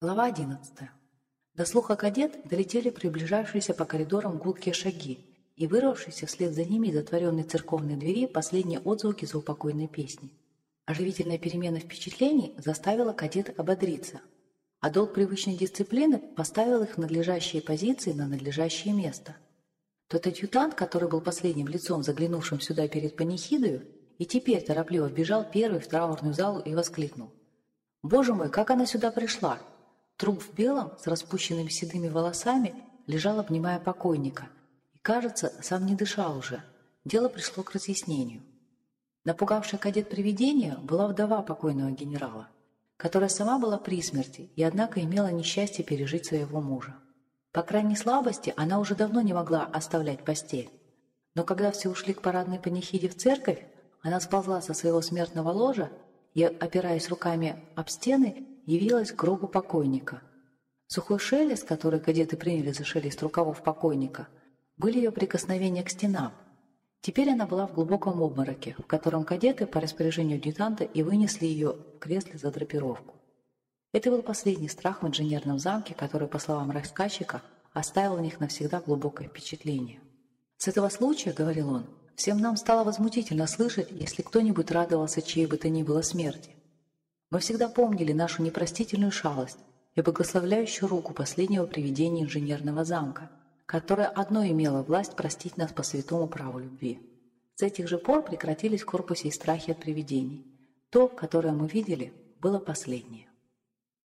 Глава 11. До слуха кадет долетели приближавшиеся по коридорам гулкие шаги и вырвавшиеся вслед за ними из затворенной церковной двери последние отзвуки заупокойной песни. Оживительная перемена впечатлений заставила кадет ободриться, а долг привычной дисциплины поставил их в надлежащие позиции на надлежащее место. Тот адъютант, который был последним лицом, заглянувшим сюда перед панихидою, и теперь торопливо вбежал первый в траурную залу и воскликнул. «Боже мой, как она сюда пришла! Труп в белом, с распущенными седыми волосами, лежал, обнимая покойника. И, кажется, сам не дышал уже. Дело пришло к разъяснению. Напугавшая кадет привидение была вдова покойного генерала, которая сама была при смерти и, однако, имела несчастье пережить своего мужа. По крайней слабости она уже давно не могла оставлять постель. Но когда все ушли к парадной панихиде в церковь, она сползла со своего смертного ложа и, опираясь руками об стены, явилась к гробу покойника. Сухой шелест, который кадеты приняли за шелест рукавов покойника, были ее прикосновения к стенам. Теперь она была в глубоком обмороке, в котором кадеты по распоряжению адъютанта и вынесли ее в кресле за драпировку. Это был последний страх в инженерном замке, который, по словам рассказчика, оставил в них навсегда глубокое впечатление. «С этого случая, — говорил он, — всем нам стало возмутительно слышать, если кто-нибудь радовался чьей бы то ни было смерти. Мы всегда помнили нашу непростительную шалость и благословляющую руку последнего привидения инженерного замка, которое одно имело власть простить нас по святому праву любви. С этих же пор прекратились в корпусе и страхи от привидений. То, которое мы видели, было последнее.